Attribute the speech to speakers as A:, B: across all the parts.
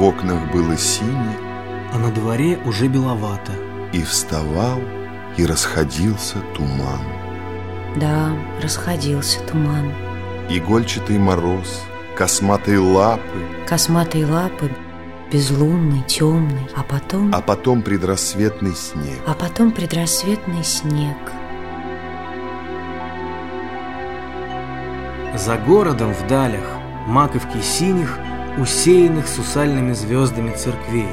A: в окнах было сине,
B: а на дворе уже беловато.
A: И вставал, и расходился туман.
C: Да, расходился туман.
A: Игольчатый мороз, косматые лапы.
C: Косматые лапы, безлунный, темный, а потом...
A: А потом предрассветный снег.
C: А потом предрассветный снег.
B: За городом в далях маковки синих, усеянных сусальными звездами церквей.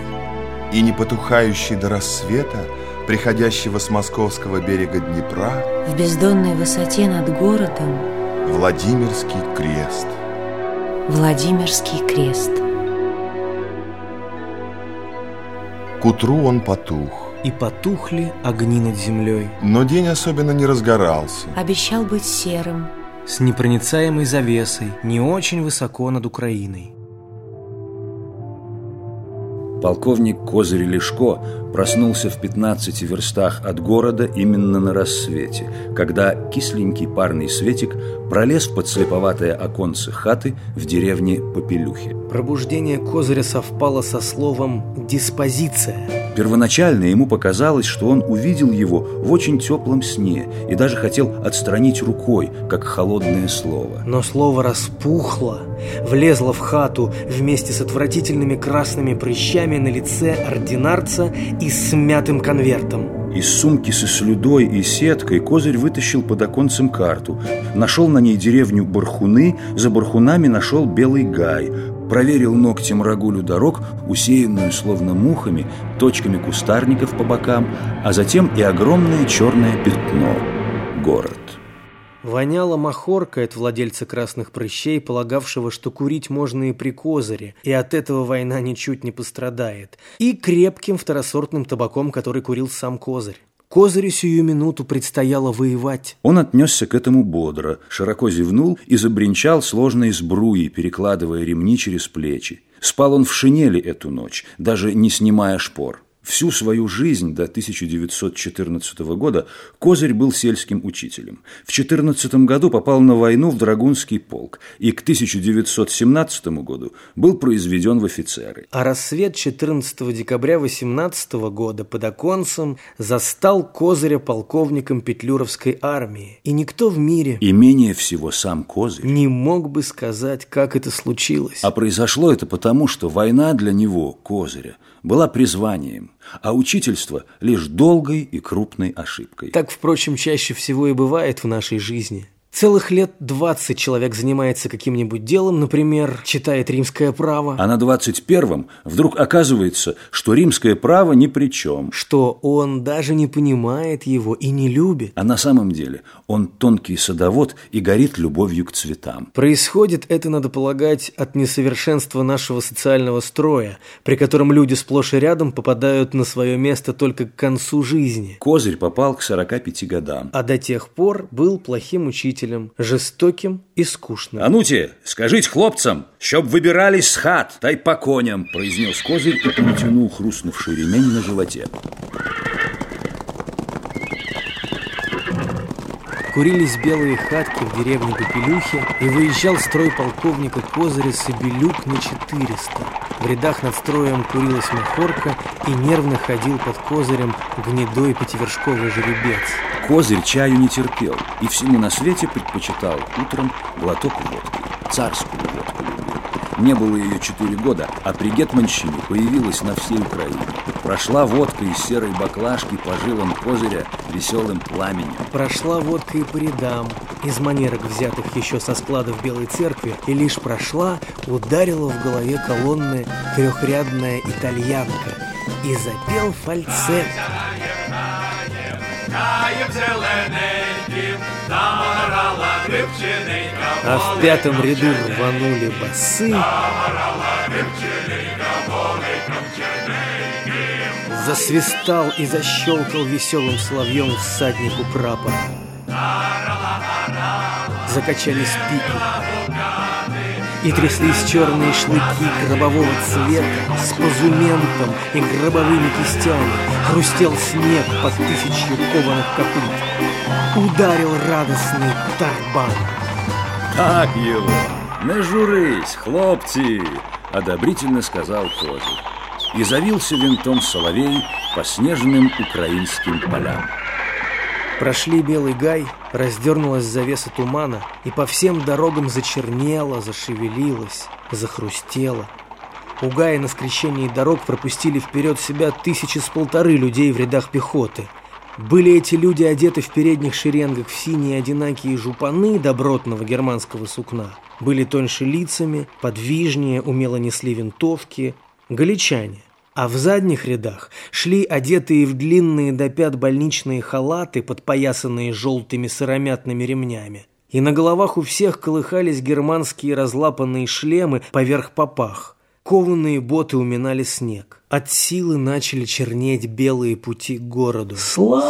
A: И не потухающий до рассвета, приходящего с московского берега Днепра,
C: В бездонной высоте над городом
A: Владимирский крест.
C: Владимирский крест.
A: К утру он потух,
B: И потухли огни над землей
A: но день особенно не разгорался.
C: Обещал быть серым.
B: с непроницаемой завесой, не очень высоко над Украиной.
D: Полковник Козырь Лешко проснулся в 15 верстах от города именно на рассвете, когда кисленький парный светик пролез в подслеповатое оконце хаты в деревне Попелюхи.
B: Пробуждение Козыря совпало со словом «диспозиция».
D: Первоначально ему показалось, что он увидел его в очень теплом сне и даже хотел отстранить рукой, как холодное слово.
B: Но слово распухло, влезло в хату вместе с отвратительными красными прыщами на лице ординарца и смятым конвертом.
D: Из сумки со слюдой и сеткой Козырь вытащил под оконцем карту. Нашел на ней деревню Бархуны, за Бархунами нашел Белый Гай. Проверил ногтем рагулю дорог, усеянную словно мухами, точками кустарников по бокам, а затем и огромное черное пятно – город.
B: Воняло махоркой от владельца красных прыщей, полагавшего, что курить можно и при козыре, и от этого война ничуть не пострадает, и крепким второсортным табаком, который курил сам козырь. Козырю сию минуту предстояло воевать.
D: Он отнесся к этому бодро, широко зевнул и забринчал сложной сбруей, перекладывая ремни через плечи. Спал он в шинели эту ночь, даже не снимая шпор. Всю свою жизнь до 1914 года Козырь был сельским учителем. В 14 году попал на войну в Драгунский полк и к 1917 году был произведен в офицеры.
B: А рассвет 14 декабря 18 года под оконцем застал Козыря полковником Петлюровской армии. И никто в мире
D: И менее всего сам Козырь.
B: не мог бы сказать, как это случилось.
D: А произошло это потому, что война для него, Козыря, была призванием, а учительство – лишь долгой и крупной ошибкой.
B: Так, впрочем, чаще всего и бывает в нашей жизни. Целых лет 20 человек занимается каким-нибудь делом, например, читает римское право,
D: А на 21-м вдруг оказывается, что римское право ни при чем.
B: что он даже не понимает его и не любит.
D: А на самом деле он тонкий садовод и горит любовью к цветам.
B: Происходит это, надо полагать, от несовершенства нашего социального строя, при котором люди сплошь и рядом попадают на свое место только к концу жизни.
D: Козырь попал к 45 годам.
B: А до тех пор был плохим учителем, жестоким и скучным.
D: «А ну-те, скажите хлопцам, чтоб выбирались с хат, дай по коням», произнес Козырь и натянул хрустнувший ремень на животе.
B: Курились белые хатки в деревне Попелюхи, и выезжал строй полковника Козыря Собелюк на 400. В рядах над строем курилась махорка, и нервно ходил под Козырем гнедой пятивершковый жеребец.
D: Козырь чаю не терпел и всему на свете предпочитал утром глоток водки. Царскую. Не было ее четыре года, а при Гетманщине появилась на всей Украине. Прошла водка из серой баклажки по жилам Козыря веселым пламенем.
B: Прошла водка и по рядам, из манерок, взятых еще со складов Белой Церкви, и лишь прошла, ударила в голове колонны трехрядная итальянка и запел фальцет.
E: Каєм зелененьким дівчиненька,
B: А в пятом ряду рванули басы. Засвистал и защелкал веселым соловьем всадник у прапора. Закачались пики. И тряслись черные шлыки гробового цвета с позументом и гробовыми кистями. Хрустел снег под тысячью кованых копыт. Ударил радостный тарбан.
D: Так его! Не журись, хлопці! одобрительно сказал Козырь. И завился винтом соловей по снежным украинским полям.
B: Прошли Белый Гай, раздернулась завеса тумана, и по всем дорогам зачернело, зашевелилось, захрустело. У Гая на скрещении дорог пропустили вперед себя тысячи с полторы людей в рядах пехоты. Были эти люди одеты в передних шеренгах в синие одинакие жупаны добротного германского сукна. Были тоньше лицами, подвижнее, умело несли винтовки. Галичане. А в задних рядах шли одетые в длинные до пят больничные халаты, подпоясанные желтыми сыромятными ремнями. И на головах у всех колыхались германские разлапанные шлемы поверх попах. Кованые боты уминали снег. От силы начали чернеть белые пути к городу. «Слава!»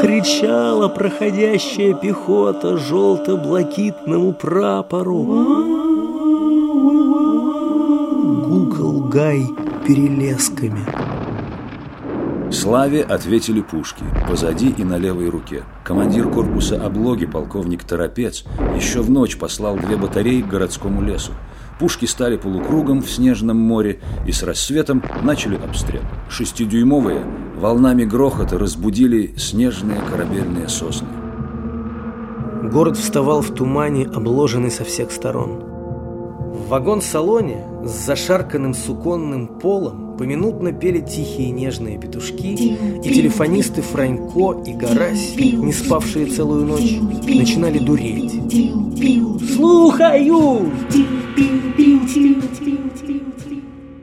B: — кричала проходящая пехота желто-блакитному прапору. Гукал Гай перелесками.
D: Славе ответили пушки, позади и на левой руке. Командир корпуса облоги, полковник Торопец, еще в ночь послал две батареи к городскому лесу. Пушки стали полукругом в снежном море и с рассветом начали обстрел. Шестидюймовые волнами грохота разбудили снежные корабельные сосны.
B: Город вставал в тумане, обложенный со всех сторон. В вагон-салоне с зашарканным суконным полом поминутно пели тихие нежные петушки, и телефонисты Франько и Гарась, не спавшие целую ночь, начинали дуреть. «Слухаю!»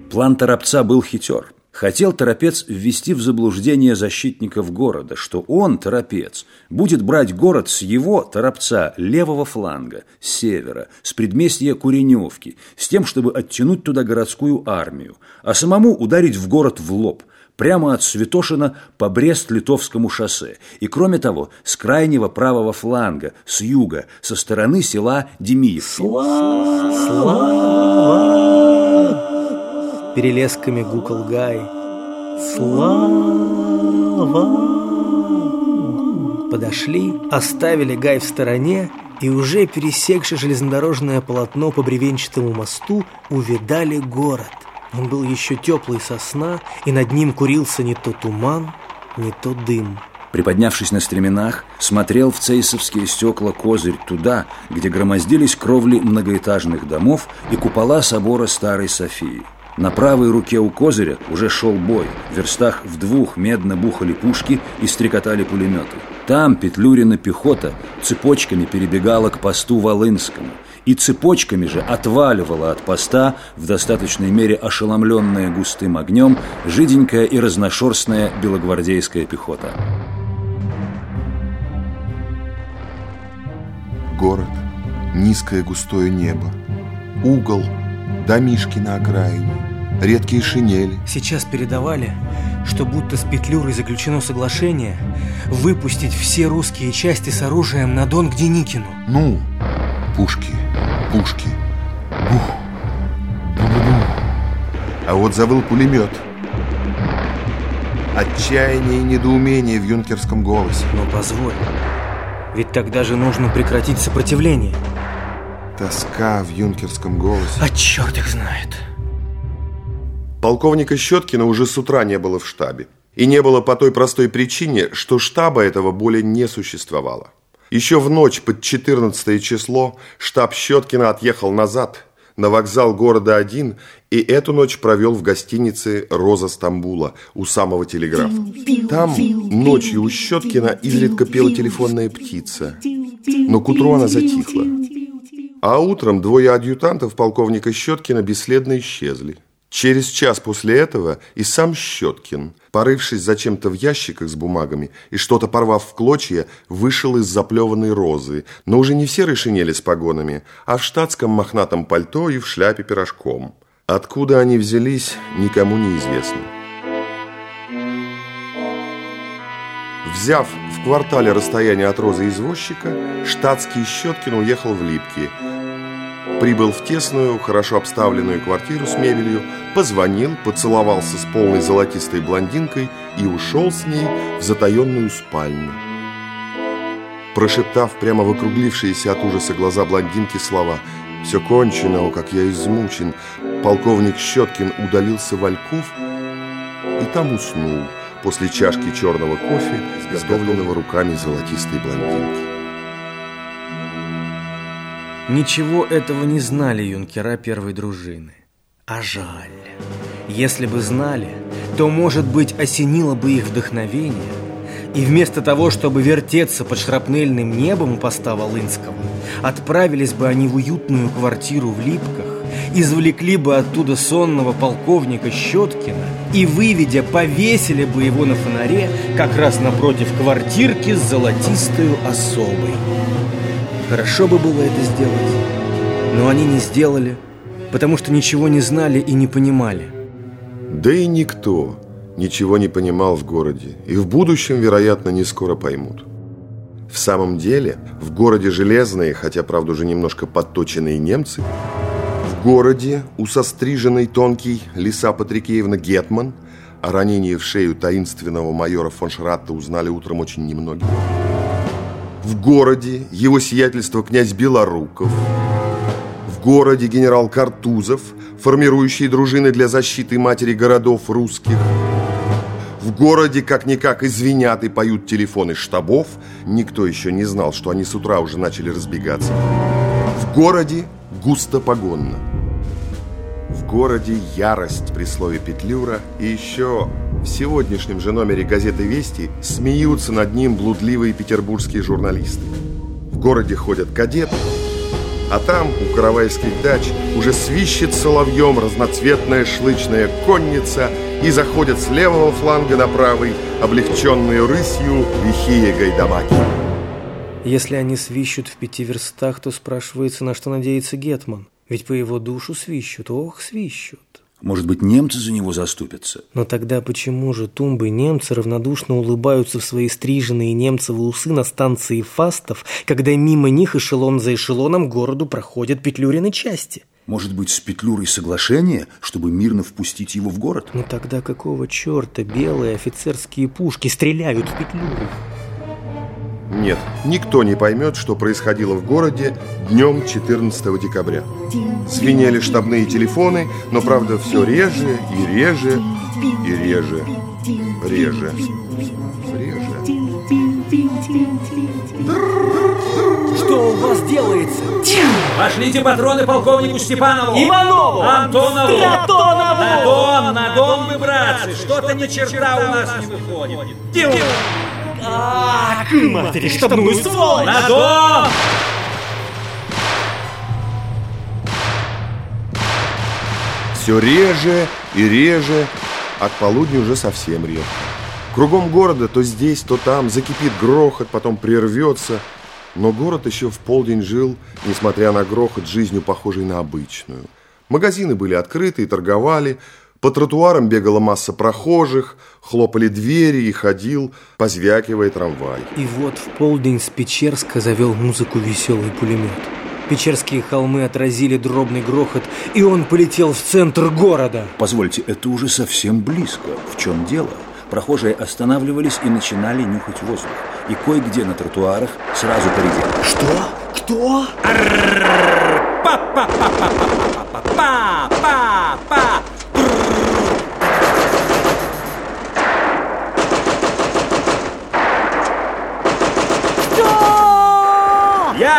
D: План Торопца был хитер. Хотел Торопец ввести в заблуждение защитников города, что он, Торопец, будет брать город с его, Торопца, левого фланга, с севера, с предместья Куреневки, с тем, чтобы оттянуть туда городскую армию, а самому ударить в город в лоб, прямо от Святошина по Брест-Литовскому шоссе, и, кроме того, с крайнего правого фланга, с юга, со стороны села Демиевки.
B: Слава! Слава! Перелесками гукал Гай. Слава! Подошли, оставили Гай в стороне и уже пересекши железнодорожное полотно по бревенчатому мосту, увидали город. Он был еще теплый сосна, и над ним курился не то туман, не то дым.
D: Приподнявшись на стременах, смотрел в цейсовские стекла козырь туда, где громоздились кровли многоэтажных домов и купола собора Старой Софии. На правой руке у козыря уже шел бой. В верстах в двух медно бухали пушки и стрекотали пулеметы. Там Петлюрина пехота цепочками перебегала к посту Волынскому и цепочками же отваливала от поста, в достаточной мере ошеломленная густым огнем, жиденькая и разношерстная белогвардейская пехота.
A: Город, низкое густое небо, угол, домишки на окраине, редкие шинели.
B: Сейчас передавали, что будто с Петлюрой заключено соглашение выпустить все русские части с оружием на Дон к Деникину.
A: Ну, пушки, пушки. Бу-бу-бу. А вот завыл пулемет. Отчаяние и недоумение в юнкерском голосе.
B: Но позволь, ведь тогда же нужно прекратить сопротивление.
A: Тоска в юнкерском голосе.
B: А черт их знает.
A: Полковника Щеткина уже с утра не было в штабе. И не было по той простой причине, что штаба этого более не существовало. Еще в ночь под 14 число штаб Щеткина отъехал назад, на вокзал города один, и эту ночь провел в гостинице «Роза Стамбула» у самого телеграфа. Там ночью у Щеткина изредка пела телефонная птица, но к утру она затихла. А утром двое адъютантов полковника Щеткина бесследно исчезли. Через час после этого и сам Щеткин, порывшись зачем-то в ящиках с бумагами и что-то порвав в клочья, вышел из заплеванной розы, но уже не в серой шинели с погонами, а в штатском мохнатом пальто и в шляпе пирожком. Откуда они взялись, никому не известно. Взяв в квартале расстояние от розы извозчика, штатский Щеткин уехал в Липки – Прибыл в тесную, хорошо обставленную квартиру с мебелью, позвонил, поцеловался с полной золотистой блондинкой и ушел с ней в затаенную спальню. Прошептав прямо в округлившиеся от ужаса глаза блондинки слова Все кончено, о, как я измучен. Полковник Щеткин удалился в Альков и там уснул после чашки черного кофе, изготовленного руками золотистой блондинки.
B: Ничего этого не знали юнкера первой дружины. А жаль. Если бы знали, то, может быть, осенило бы их вдохновение, и вместо того, чтобы вертеться под шрапнельным небом у поста Волынского, отправились бы они в уютную квартиру в Липках, извлекли бы оттуда сонного полковника Щеткина и, выведя, повесили бы его на фонаре как раз напротив квартирки с золотистою особой. Хорошо бы было это сделать, но они не сделали, потому что ничего не знали и не понимали.
A: Да и никто ничего не понимал в городе, и в будущем, вероятно, не скоро поймут. В самом деле, в городе железные, хотя, правда, уже немножко подточенные немцы, в городе у состриженной тонкий Лиса Патрикеевна Гетман о ранении в шею таинственного майора фон Шратта узнали утром очень немногие. В городе его сиятельство князь Белоруков. В городе генерал Картузов, формирующий дружины для защиты матери городов русских. В городе как-никак извинят и поют телефоны штабов. Никто еще не знал, что они с утра уже начали разбегаться. В городе густо погонно. В городе ярость при слове Петлюра и еще в сегодняшнем же номере газеты «Вести» смеются над ним блудливые петербургские журналисты. В городе ходят кадеты, а там, у каравайских дач, уже свищет соловьем разноцветная шлычная конница и заходят с левого фланга на правый, облегченные рысью, лихие гайдамаки.
B: Если они свищут в пяти верстах, то спрашивается, на что надеется Гетман. Ведь по его душу свищут, ох, свищут.
D: Может быть, немцы за него заступятся?
B: Но тогда почему же тумбы немцы равнодушно улыбаются в свои стриженные немцевы усы на станции Фастов, когда мимо них эшелон за эшелоном городу проходят петлюрины части?
D: Может быть, с Петлюрой соглашение, чтобы мирно впустить его в город?
B: Но тогда какого черта белые офицерские пушки стреляют в Петлюру?
A: Нет, никто не поймет, что происходило в городе днем 14 декабря. Звенели штабные телефоны, но, правда, все реже и реже и реже, реже, реже.
B: Что у вас делается?
F: Пошлите патроны полковнику Степанову!
B: Иванову!
F: Антонову!
B: Стратонову!
F: На дом, на дом вы, братцы! Что-то ни черта у нас не выходит!
B: Ах, матери, штабную сволочь!
F: На дом!
A: Все реже и реже, а к полудню уже совсем редко. Кругом города то здесь, то там закипит грохот, потом прервется. Но город еще в полдень жил, несмотря на грохот, жизнью похожей на обычную. Магазины были открыты и торговали, по тротуарам бегала масса прохожих, хлопали двери и ходил, позвякивая трамвай.
B: И вот в полдень с Печерска завел музыку веселый пулемет. Печерские холмы отразили дробный грохот, и он полетел в центр города.
D: Позвольте, это уже совсем близко. В чем дело? Прохожие останавливались и начинали нюхать воздух. И кое-где на тротуарах сразу поредели.
B: Что? Кто?
F: Па-па-па-па-па-па-па!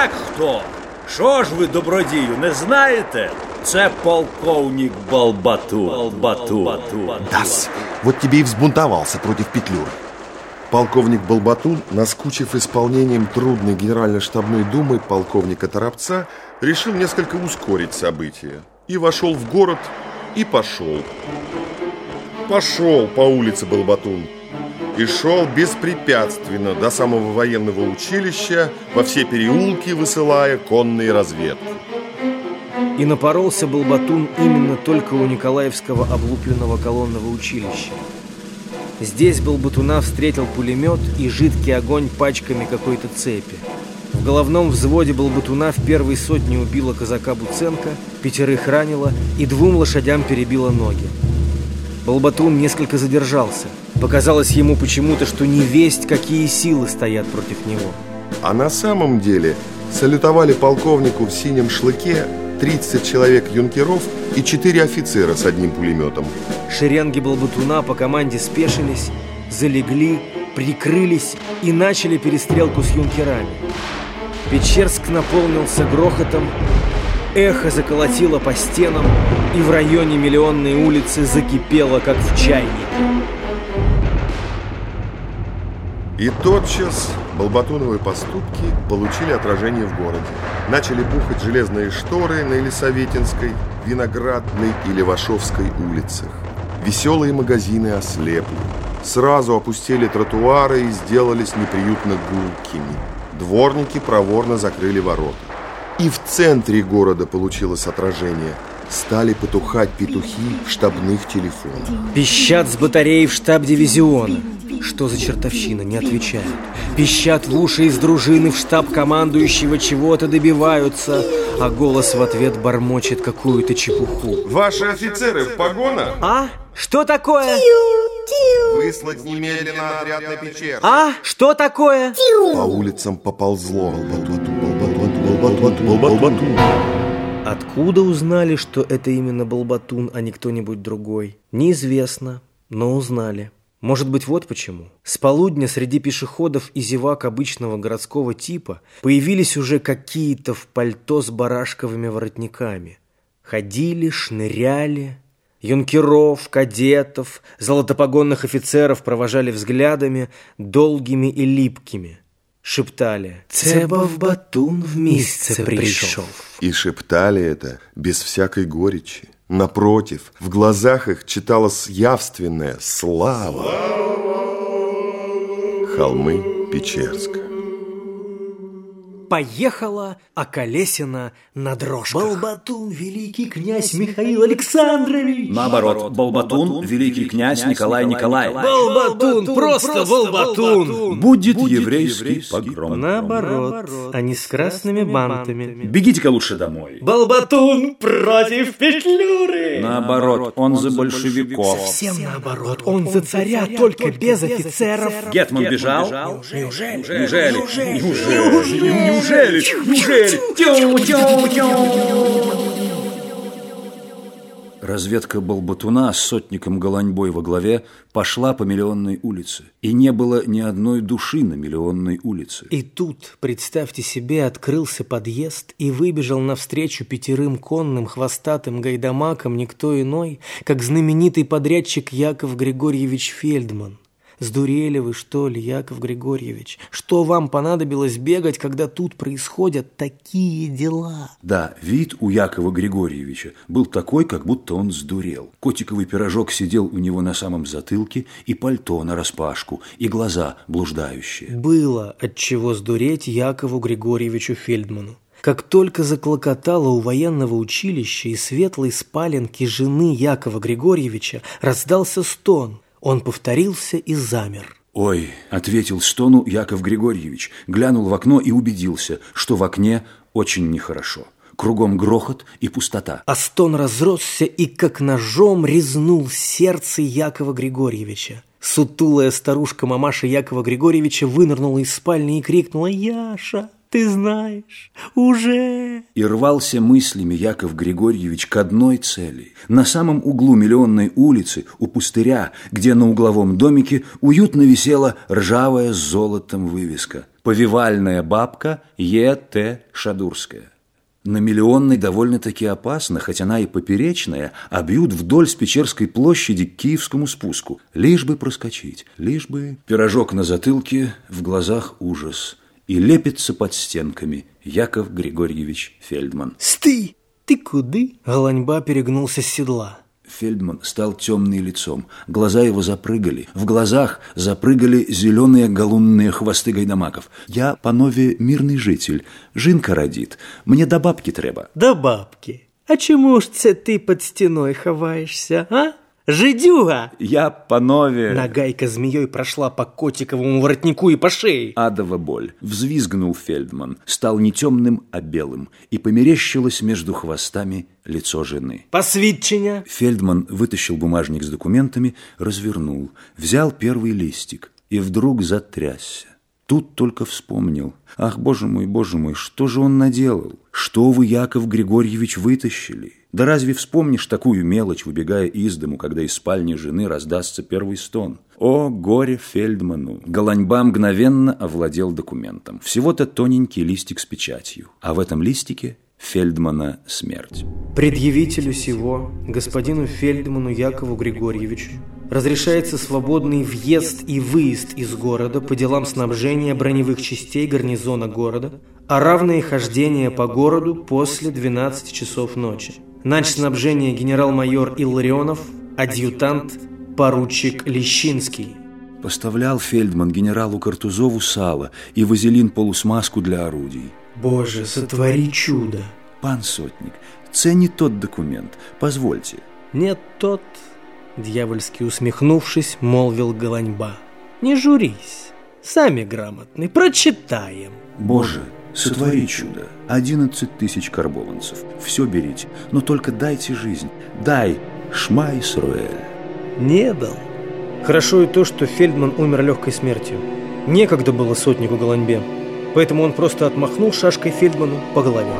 F: Як хто? Що ж ви, добродію, не знаєте? Це полковник Балбату. Балбату.
A: Дас, вот тебе и взбунтовался против Петлюры. Полковник Балбатун, наскучив исполнением трудной генерально-штабной думы полковника Торопца, решил несколько ускорить события. И вошел в город, и пошел. Пошел по улице Балбатун. И шел беспрепятственно до самого военного училища, во все переулки высылая конные разведки.
B: И напоролся был Батун именно только у Николаевского облупленного колонного училища. Здесь был Батуна встретил пулемет и жидкий огонь пачками какой-то цепи. В головном взводе был Батуна в первой сотне убила казака Буценко, пятерых ранила и двум лошадям перебила ноги. Балбатун несколько задержался. Показалось ему почему-то, что не весть, какие силы стоят против него.
A: А на самом деле салютовали полковнику в синем шлыке 30 человек юнкеров и 4 офицера с одним пулеметом.
B: Шеренги Балбатуна по команде спешились, залегли, прикрылись и начали перестрелку с юнкерами. Печерск наполнился грохотом, эхо заколотило по стенам, и в районе Миллионной улицы закипело, как в чайнике.
A: И тотчас Балбатуновые поступки получили отражение в городе. Начали бухать железные шторы на Елисаветинской, Виноградной и Левашовской улицах. Веселые магазины ослепли. Сразу опустили тротуары и сделались неприютно гулкими. Дворники проворно закрыли ворота. И в центре города получилось отражение. Стали потухать петухи в штабных телефонах.
B: Пищат с батареи в штаб дивизиона. Что за чертовщина, не отвечают. Пищат в уши из дружины в штаб командующего чего-то добиваются, а голос в ответ бормочет какую-то чепуху.
A: Ваши офицеры в погонах?
B: А? Что такое?
A: Выслать немедленно отряд на Печерск.
B: А? Что такое?
A: По улицам поползло. Балбатун.
B: Откуда узнали, что это именно Балбатун, а не кто-нибудь другой? Неизвестно, но узнали. Может быть, вот почему. С полудня среди пешеходов и зевак обычного городского типа появились уже какие-то в пальто с барашковыми воротниками. Ходили, шныряли. Юнкеров, кадетов, золотопогонных офицеров провожали взглядами, долгими и липкими. Шептали «Цеба в Батун в месяце пришел».
A: И шептали это без всякой горечи. Напротив, в глазах их читалась явственная слава. Холмы Печерска.
B: Поехала Околесина на дрожках.
F: Балбатун, великий князь Михаил Александрович!
D: Наоборот, Балбатун, великий князь Николай Николаевич.
B: Балбатун, просто Балбатун!
D: Будет еврейский погром.
B: Наоборот, они с красными бантами.
D: Бегите-ка лучше домой.
F: Балбатун против Петлюры!
D: Наоборот, он за большевиков.
B: Всем наоборот, он за царя, только без офицеров.
D: Гетман бежал?
B: Неужели?
D: Неужели? Неужели? Неужели? Неужели? Разведка Балбатуна с сотником Голаньбой во главе пошла по Миллионной улице. И не было ни одной души на Миллионной улице.
B: И тут, представьте себе, открылся подъезд и выбежал навстречу пятерым конным хвостатым гайдамакам никто иной, как знаменитый подрядчик Яков Григорьевич Фельдман. Сдурели вы, что ли, Яков Григорьевич? Что вам понадобилось бегать, когда тут происходят такие дела?
D: Да, вид у Якова Григорьевича был такой, как будто он сдурел. Котиковый пирожок сидел у него на самом затылке, и пальто нараспашку, и глаза блуждающие.
B: Было от чего сдуреть Якову Григорьевичу Фельдману. Как только заклокотало у военного училища и светлой спаленки жены Якова Григорьевича, раздался стон. Он повторился и замер.
D: «Ой», — ответил стону Яков Григорьевич, глянул в окно и убедился, что в окне очень нехорошо. Кругом грохот и пустота.
B: А стон разросся и как ножом резнул сердце Якова Григорьевича. Сутулая старушка мамаша Якова Григорьевича вынырнула из спальни и крикнула «Яша, ты знаешь, уже...»
D: И рвался мыслями Яков Григорьевич к одной цели. На самом углу Миллионной улицы, у пустыря, где на угловом домике уютно висела ржавая с золотом вывеска «Повивальная бабка Е.Т. Шадурская». На Миллионной довольно-таки опасно, хоть она и поперечная, а бьют вдоль с площади к Киевскому спуску. Лишь бы проскочить, лишь бы... Пирожок на затылке, в глазах ужас И лепится под стенками Яков Григорьевич Фельдман.
B: «Сты! Ты куды?» Голаньба перегнулся с седла.
D: Фельдман стал темным лицом. Глаза его запрыгали. В глазах запрыгали зеленые галунные хвосты гайдамаков. «Я, панове, мирный житель. Жинка родит. Мне до бабки треба».
B: «Да бабки! А чому ж це ти під стіною ховаєшся, а? Жидюга!»
D: «Я, панове...»
B: Нагайка змеей прошла по котиковому воротнику и по шее.
D: Адова боль. Взвизгнул Фельдман. Стал не темным, а белым. И померещилось между хвостами лицо жены.
B: Посвідчення.
D: Фельдман вытащил бумажник с документами, развернул, взял первый листик и вдруг затрясся. Тут только вспомнил. Ах, боже мой, боже мой, что же он наделал? Что вы, Яков Григорьевич, вытащили? Да разве вспомнишь такую мелочь, выбегая из дому, когда из спальни жены раздастся первый стон? О, горе Фельдману! Голаньба мгновенно овладел документом. Всего-то тоненький листик с печатью. А в этом листике Фельдмана смерть.
B: Предъявителю сего, господину Фельдману Якову Григорьевичу, разрешается свободный въезд и выезд из города по делам снабжения броневых частей гарнизона города, а равное хождение по городу после 12 часов ночи. Нач снабжения генерал-майор Илларионов, адъютант, поручик Лещинский.
D: Поставлял Фельдман генералу Картузову сало и вазелин-полусмазку для орудий.
B: Боже, сотвори чудо!
D: Пан Сотник, це не тот документ, позвольте.
B: Нет тот, дьявольски усмехнувшись, молвил Голаньба. Не журись, сами грамотны, прочитаем.
D: Боже, сотвори чудо. Одиннадцать тысяч карбованцев. Все берите, но только дайте жизнь. Дай, Шма Исруэль.
B: Не дал. Хорошо и то, что Фельдман умер легкой смертью. Некогда было сотнику Голаньбе, поэтому он просто отмахнул шашкой Фельдману по голове.